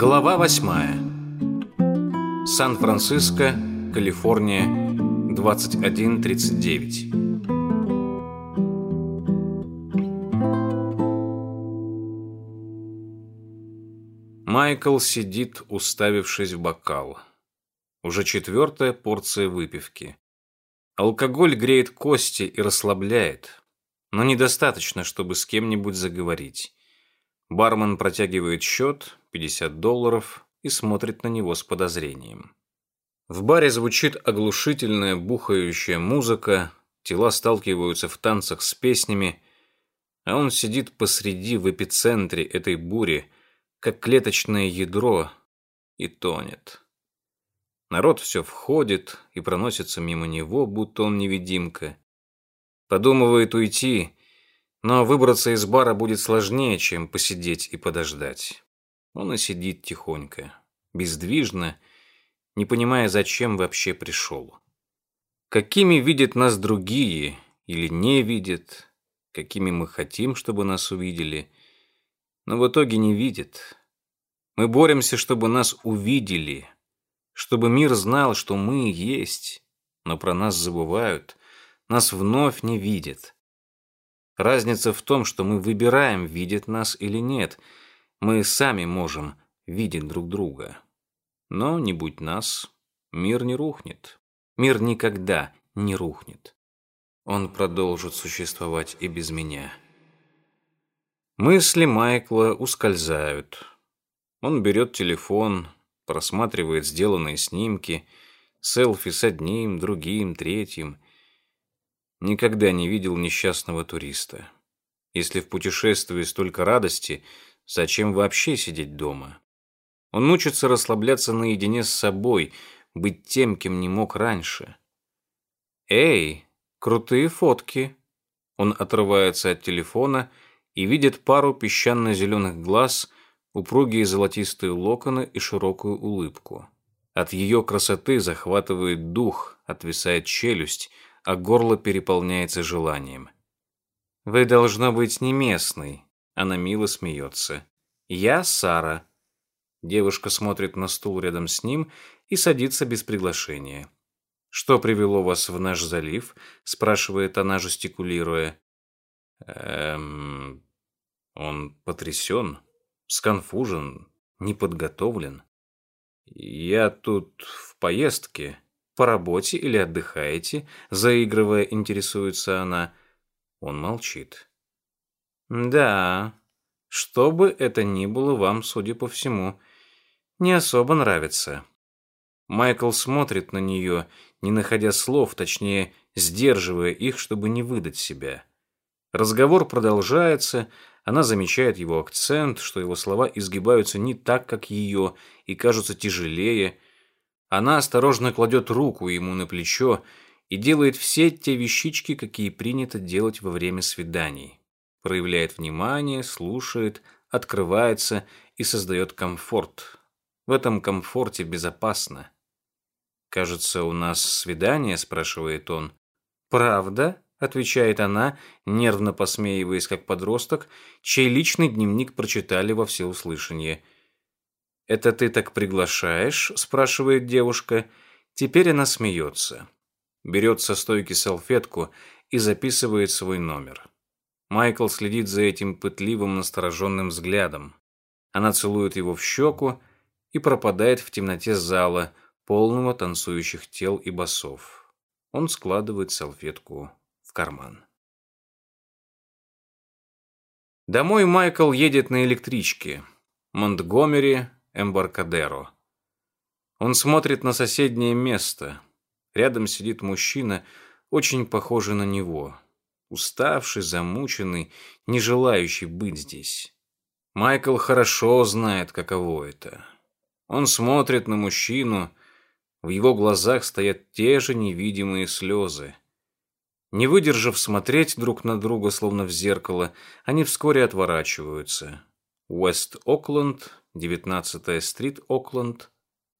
Глава восьмая. Сан-Франциско, Калифорния, 2139. Майкл сидит, уставившись в бокал. Уже четвертая порция выпивки. Алкоголь греет кости и расслабляет, но недостаточно, чтобы с кем-нибудь заговорить. Бармен протягивает счет, 50 долларов, и смотрит на него с подозрением. В баре звучит оглушительная бухающая музыка, тела сталкиваются в танцах с песнями, а он сидит посреди в эпицентре этой бури, как клеточное ядро, и тонет. Народ все входит и проносится мимо него, будто он невидимка. Подумывает уйти, но выбраться из бара будет сложнее, чем посидеть и подождать. Он и сидит тихонько, бездвижно, не понимая, зачем вообще пришел. Какими видят нас другие или не видят, какими мы хотим, чтобы нас увидели, но в итоге не видят. Мы боремся, чтобы нас увидели, чтобы мир знал, что мы есть, но про нас забывают, нас вновь не видят. Разница в том, что мы выбираем, видят нас или нет. Мы сами можем видеть друг друга. Но не будь нас, мир не рухнет. Мир никогда не рухнет. Он продолжит существовать и без меня. Мысли Майкла ускользают. Он берет телефон, просматривает сделанные снимки, селфи с одним, другим, третьим – Никогда не видел несчастного туриста. Если в путешествии столько радости, зачем вообще сидеть дома? Он учится расслабляться наедине с собой, быть тем, кем не мог раньше. «Эй, крутые фотки!» Он отрывается от телефона и видит пару песчано-зеленых глаз, упругие золотистые локоны и широкую улыбку. От ее красоты захватывает дух, отвисает челюсть – а горло переполняется желанием. «Вы, должно быть, не местный», — она мило смеется. «Я Сара». Девушка смотрит на стул рядом с ним и садится без приглашения. «Что привело вас в наш залив?» — спрашивает она, жестикулируя. «Эм...» Он потрясен, сконфужен, неподготовлен. «Я тут в поездке», по работе или отдыхаете?» Заигрывая, интересуется она. Он молчит. «Да, что бы это ни было вам, судя по всему, не особо нравится». Майкл смотрит на нее, не находя слов, точнее, сдерживая их, чтобы не выдать себя. Разговор продолжается, она замечает его акцент, что его слова изгибаются не так, как ее, и кажутся тяжелее, она осторожно кладет руку ему на плечо и делает все те вещички, какие принято делать во время свиданий. Проявляет внимание, слушает, открывается и создает комфорт. В этом комфорте безопасно. «Кажется, у нас свидание?» – спрашивает он. «Правда?» – отвечает она, нервно посмеиваясь, как подросток, чей личный дневник прочитали во всеуслышание – «Это ты так приглашаешь?» – спрашивает девушка. Теперь она смеется. Берет со стойки салфетку и записывает свой номер. Майкл следит за этим пытливым, настороженным взглядом. Она целует его в щеку и пропадает в темноте зала, полного танцующих тел и басов. Он складывает салфетку в карман. Домой Майкл едет на электричке. Монтгомери, Эмбаркадеро. Он смотрит на соседнее место. Рядом сидит мужчина, очень похожий на него. Уставший, замученный, не желающий быть здесь. Майкл хорошо знает, каково это. Он смотрит на мужчину, в его глазах стоят те же невидимые слезы. Не выдержав смотреть друг на друга, словно в зеркало, они вскоре отворачиваются. Уэст-Окленд, 19-я стрит, Окленд,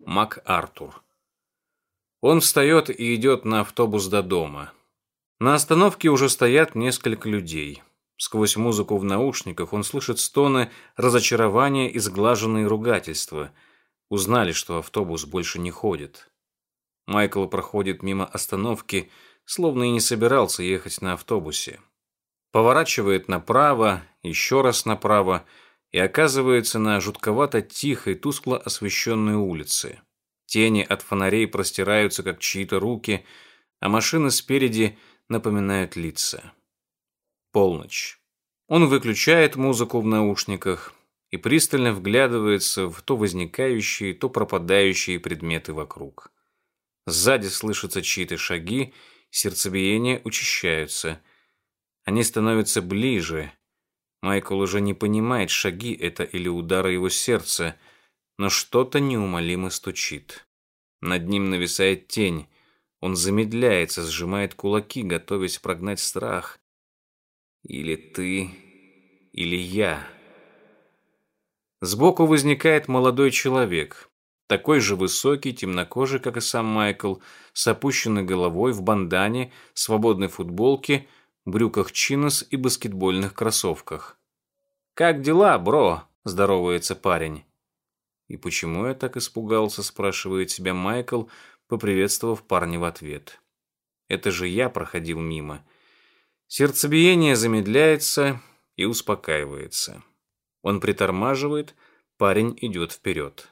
МакАртур. Он встает и идет на автобус до дома. На остановке уже стоят несколько людей. Сквозь музыку в наушниках он слышит стоны разочарования и сглаженные ругательства. Узнали, что автобус больше не ходит. Майкл проходит мимо остановки, словно и не собирался ехать на автобусе. Поворачивает направо, еще раз направо и оказывается на жутковато тихой, тускло освещенной улице. Тени от фонарей простираются, как чьи-то руки, а машины спереди напоминают лица. Полночь. Он выключает музыку в наушниках и пристально вглядывается в то возникающие, то пропадающие предметы вокруг. Сзади слышатся чьи-то шаги, сердцебиение учащаются. Они становятся ближе. Майкл уже не понимает, шаги это или удары его сердца, но что-то неумолимо стучит. Над ним нависает тень. Он замедляется, сжимает кулаки, готовясь прогнать страх. Или ты, или я. Сбоку возникает молодой человек такой же высокий, темнокожий, как и сам Майкл, с опущенной головой, в бандане, свободной футболке, брюках чинос и баскетбольных кроссовках. «Как дела, бро?» – здоровается парень. «И почему я так испугался?» – спрашивает себя Майкл, поприветствовав парня в ответ. «Это же я проходил мимо». Сердцебиение замедляется и успокаивается. Он притормаживает, парень идет вперед.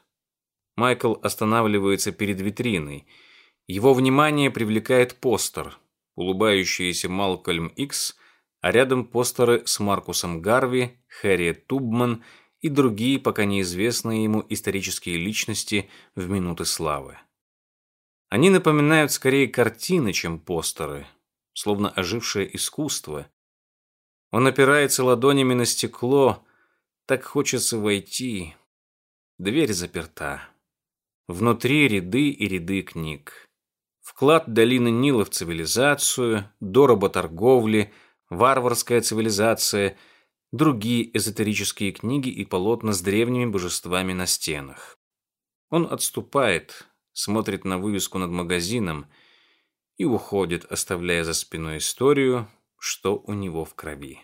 Майкл останавливается перед витриной. Его внимание привлекает постер. Улыбающийся Малкольм Икс, а рядом постеры с Маркусом Гарви, Хэрриет Тубман и другие пока неизвестные ему исторические личности в минуты славы. Они напоминают скорее картины, чем постеры, словно ожившее искусство. Он опирается ладонями на стекло, так хочется войти. Дверь заперта. Внутри ряды и ряды книг. Вклад долины Нила в цивилизацию, до работорговли, варварская цивилизация, другие эзотерические книги и полотна с древними божествами на стенах. Он отступает, смотрит на вывеску над магазином и уходит, оставляя за спиной историю, что у него в крови.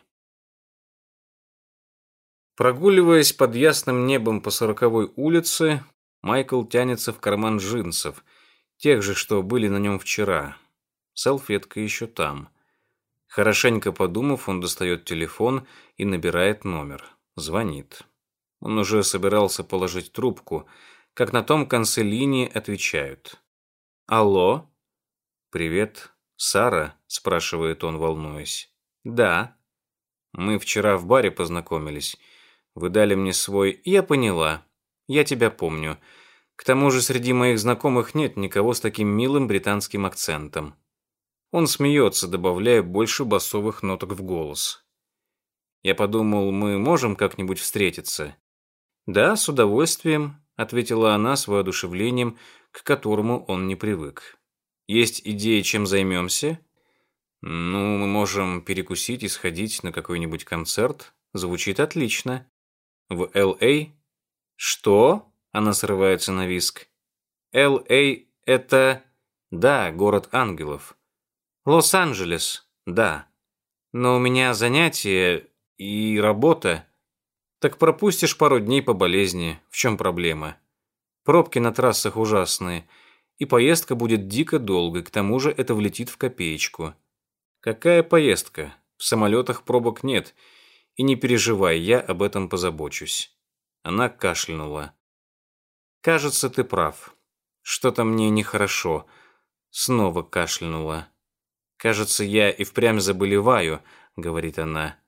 Прогуливаясь под ясным небом по сороковой улице, Майкл тянется в карман джинсов, тех же, что были на нем вчера. Салфетка еще там. Хорошенько подумав, он достает телефон и набирает номер. Звонит. Он уже собирался положить трубку, как на том конце линии отвечают. «Алло?» «Привет, Сара?» – спрашивает он, волнуясь. «Да». «Мы вчера в баре познакомились. Вы дали мне свой...» «Я поняла. Я тебя помню. К тому же среди моих знакомых нет никого с таким милым британским акцентом. Он смеется, добавляя больше басовых ноток в голос. Я подумал, мы можем как-нибудь встретиться. Да, с удовольствием, ответила она с воодушевлением, к которому он не привык. Есть идеи, чем займемся? Ну, мы можем перекусить и сходить на какой-нибудь концерт. Звучит отлично. В Л.А. «Что?» – она срывается на виск. «Л.А. – это...» «Да, город ангелов». «Лос-Анджелес, да. Но у меня занятия и работа. Так пропустишь пару дней по болезни. В чем проблема? Пробки на трассах ужасные, и поездка будет дико долгой, к тому же это влетит в копеечку». «Какая поездка? В самолетах пробок нет, и не переживай, я об этом позабочусь». Она кашлянула. «Кажется, ты прав. Что-то мне нехорошо». Снова кашлянула. «Кажется, я и впрямь заболеваю», — говорит она.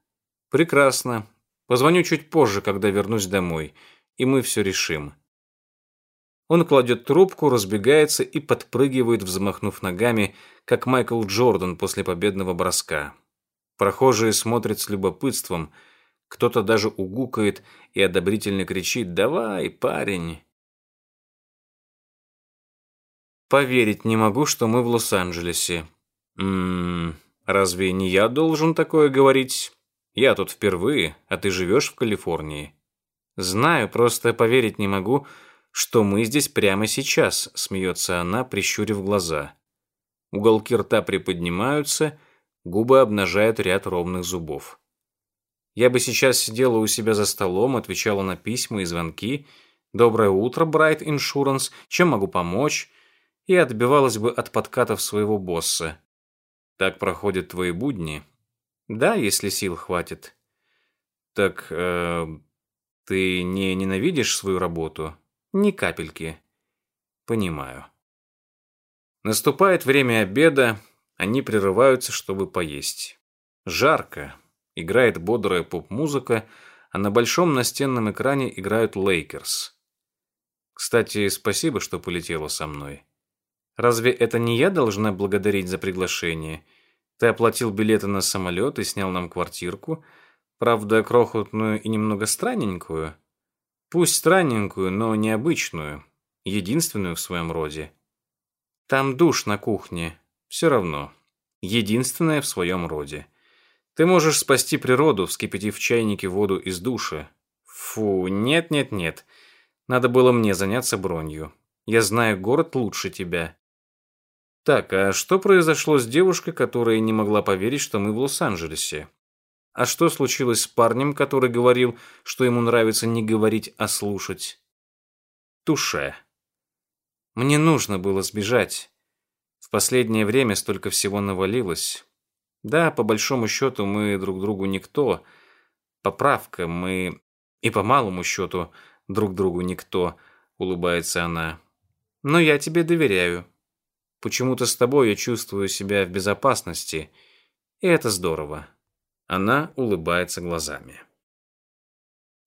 «Прекрасно. Позвоню чуть позже, когда вернусь домой, и мы все решим». Он кладет трубку, разбегается и подпрыгивает, взмахнув ногами, как Майкл Джордан после победного броска. Прохожие смотрят с любопытством — кто-то даже угукает и одобрительно кричит «Давай, парень!». Поверить не могу, что мы в Лос-Анджелесе. Ммм, разве не я должен такое говорить? Я тут впервые, а ты живешь в Калифорнии. Знаю, просто поверить не могу, что мы здесь прямо сейчас, смеется она, прищурив глаза. Уголки рта приподнимаются, губы обнажают ряд ровных зубов. Я бы сейчас сидела у себя за столом, отвечала на письма и звонки. «Доброе утро, Bright Insurance. Чем могу помочь?» И отбивалась бы от подкатов своего босса. Так проходят твои будни? Да, если сил хватит. Так, э, ты не ненавидишь свою работу? Ни капельки. Понимаю. Наступает время обеда, они прерываются, чтобы поесть. Жарко, играет бодрая поп-музыка, а на большом настенном экране играют Лейкерс. Кстати, спасибо, что полетела со мной. Разве это не я должна благодарить за приглашение? Ты оплатил билеты на самолет и снял нам квартирку, правда, крохотную и немного странненькую. Пусть странненькую, но необычную, единственную в своем роде. Там душ на кухне, все равно, единственная в своем роде. Ты можешь спасти природу, вскипятив в чайнике воду из душа. Фу, нет-нет-нет. Надо было мне заняться бронью. Я знаю город лучше тебя. Так, а что произошло с девушкой, которая не могла поверить, что мы в Лос-Анджелесе? А что случилось с парнем, который говорил, что ему нравится не говорить, а слушать? Туше. Мне нужно было сбежать. В последнее время столько всего навалилось. Да, по большому счету мы друг другу никто. Поправка, мы и по малому счету друг другу никто, улыбается она. Но я тебе доверяю. Почему-то с тобой я чувствую себя в безопасности, и это здорово. Она улыбается глазами.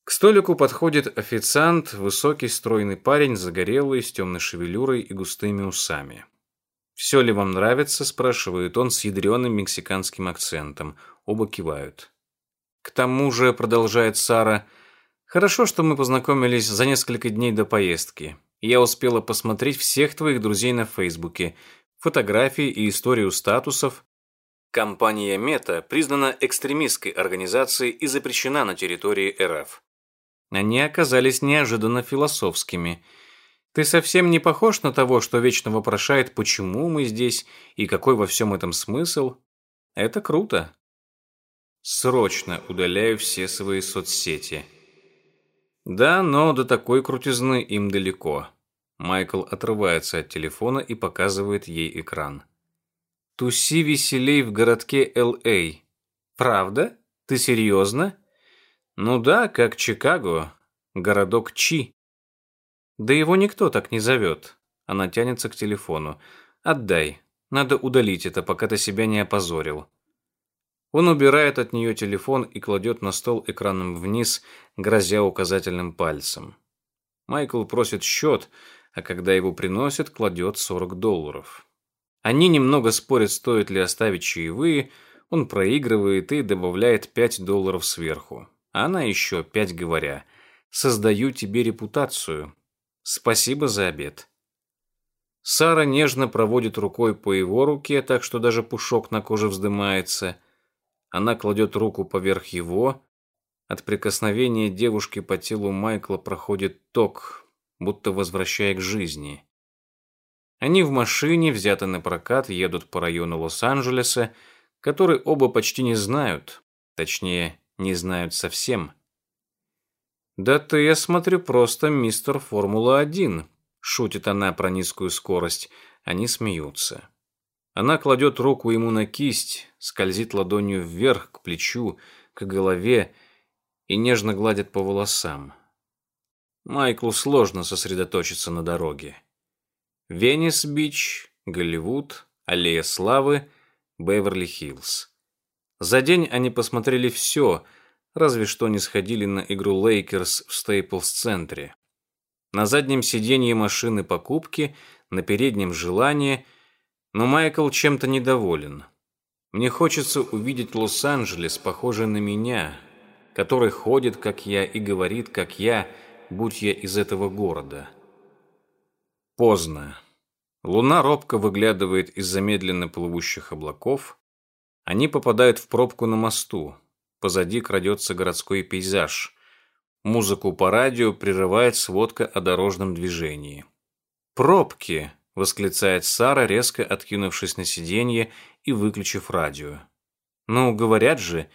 К столику подходит официант, высокий стройный парень, загорелый, с темной шевелюрой и густыми усами. «Все ли вам нравится?» – спрашивает он с ядреным мексиканским акцентом. Оба кивают. «К тому же», – продолжает Сара, – «хорошо, что мы познакомились за несколько дней до поездки. Я успела посмотреть всех твоих друзей на Фейсбуке, фотографии и историю статусов. Компания Мета признана экстремистской организацией и запрещена на территории РФ. Они оказались неожиданно философскими – ты совсем не похож на того, что вечно вопрошает, почему мы здесь и какой во всем этом смысл. Это круто. Срочно удаляю все свои соцсети. Да, но до такой крутизны им далеко. Майкл отрывается от телефона и показывает ей экран. Туси веселей в городке Л.А. Правда? Ты серьезно? Ну да, как Чикаго. Городок Чи. Да его никто так не зовет. Она тянется к телефону. Отдай. Надо удалить это, пока ты себя не опозорил. Он убирает от нее телефон и кладет на стол экраном вниз, грозя указательным пальцем. Майкл просит счет, а когда его приносят, кладет 40 долларов. Они немного спорят, стоит ли оставить чаевые, он проигрывает и добавляет 5 долларов сверху. А она еще 5 говоря, «Создаю тебе репутацию, Спасибо за обед. Сара нежно проводит рукой по его руке, так что даже пушок на коже вздымается. Она кладет руку поверх его. От прикосновения девушки по телу Майкла проходит ток, будто возвращая к жизни. Они в машине, взяты на прокат, едут по району Лос-Анджелеса, который оба почти не знают, точнее, не знают совсем. «Да ты, я смотрю, просто мистер Формула-1», — шутит она про низкую скорость. Они смеются. Она кладет руку ему на кисть, скользит ладонью вверх, к плечу, к голове и нежно гладит по волосам. Майклу сложно сосредоточиться на дороге. Венис-Бич, Голливуд, Аллея Славы, Беверли-Хиллз. За день они посмотрели все — разве что не сходили на игру Лейкерс в Стейплс-центре. На заднем сиденье машины покупки, на переднем желание, но Майкл чем-то недоволен. Мне хочется увидеть Лос-Анджелес, похожий на меня, который ходит, как я, и говорит, как я, будь я из этого города. Поздно. Луна робко выглядывает из замедленно плывущих облаков. Они попадают в пробку на мосту. Позади крадется городской пейзаж. Музыку по радио прерывает сводка о дорожном движении. «Пробки!» — восклицает Сара, резко откинувшись на сиденье и выключив радио. «Ну, говорят же,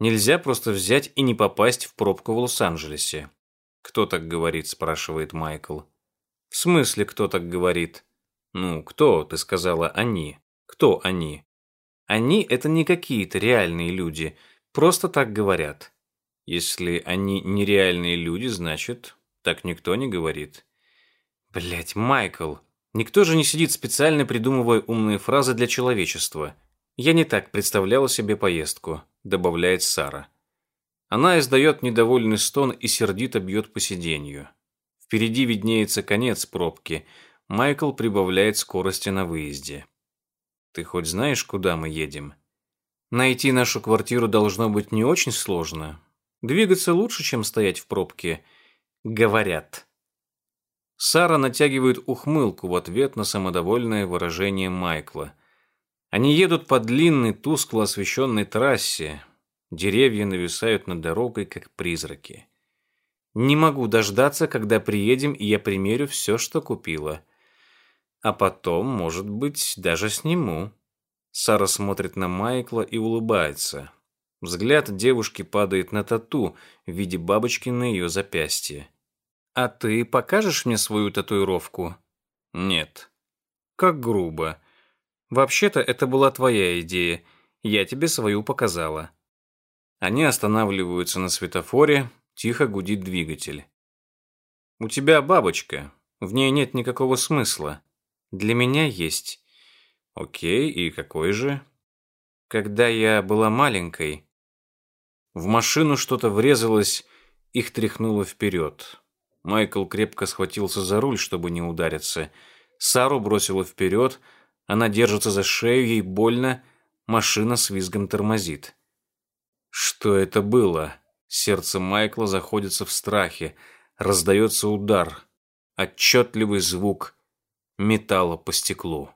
Нельзя просто взять и не попасть в пробку в Лос-Анджелесе. «Кто так говорит?» – спрашивает Майкл. «В смысле, кто так говорит?» «Ну, кто?» – ты сказала «они». Кто они? Они – это не какие-то реальные люди, просто так говорят. Если они нереальные люди, значит, так никто не говорит. Блять, Майкл, никто же не сидит специально придумывая умные фразы для человечества. Я не так представляла себе поездку, добавляет Сара. Она издает недовольный стон и сердито бьет по сиденью. Впереди виднеется конец пробки. Майкл прибавляет скорости на выезде. «Ты хоть знаешь, куда мы едем?» «Найти нашу квартиру должно быть не очень сложно. Двигаться лучше, чем стоять в пробке. Говорят». Сара натягивает ухмылку в ответ на самодовольное выражение Майкла. Они едут по длинной, тускло освещенной трассе. Деревья нависают над дорогой, как призраки. Не могу дождаться, когда приедем, и я примерю все, что купила. А потом, может быть, даже сниму. Сара смотрит на Майкла и улыбается. Взгляд девушки падает на тату в виде бабочки на ее запястье. «А ты покажешь мне свою татуировку?» «Нет». «Как грубо. Вообще-то это была твоя идея. Я тебе свою показала». Они останавливаются на светофоре, тихо гудит двигатель. «У тебя бабочка. В ней нет никакого смысла. Для меня есть. Окей, и какой же? Когда я была маленькой, в машину что-то врезалось, их тряхнуло вперед. Майкл крепко схватился за руль, чтобы не удариться. Сару бросило вперед, она держится за шею, ей больно, машина с визгом тормозит. Что это было? Сердце Майкла заходится в страхе. Раздается удар. Отчетливый звук металла по стеклу.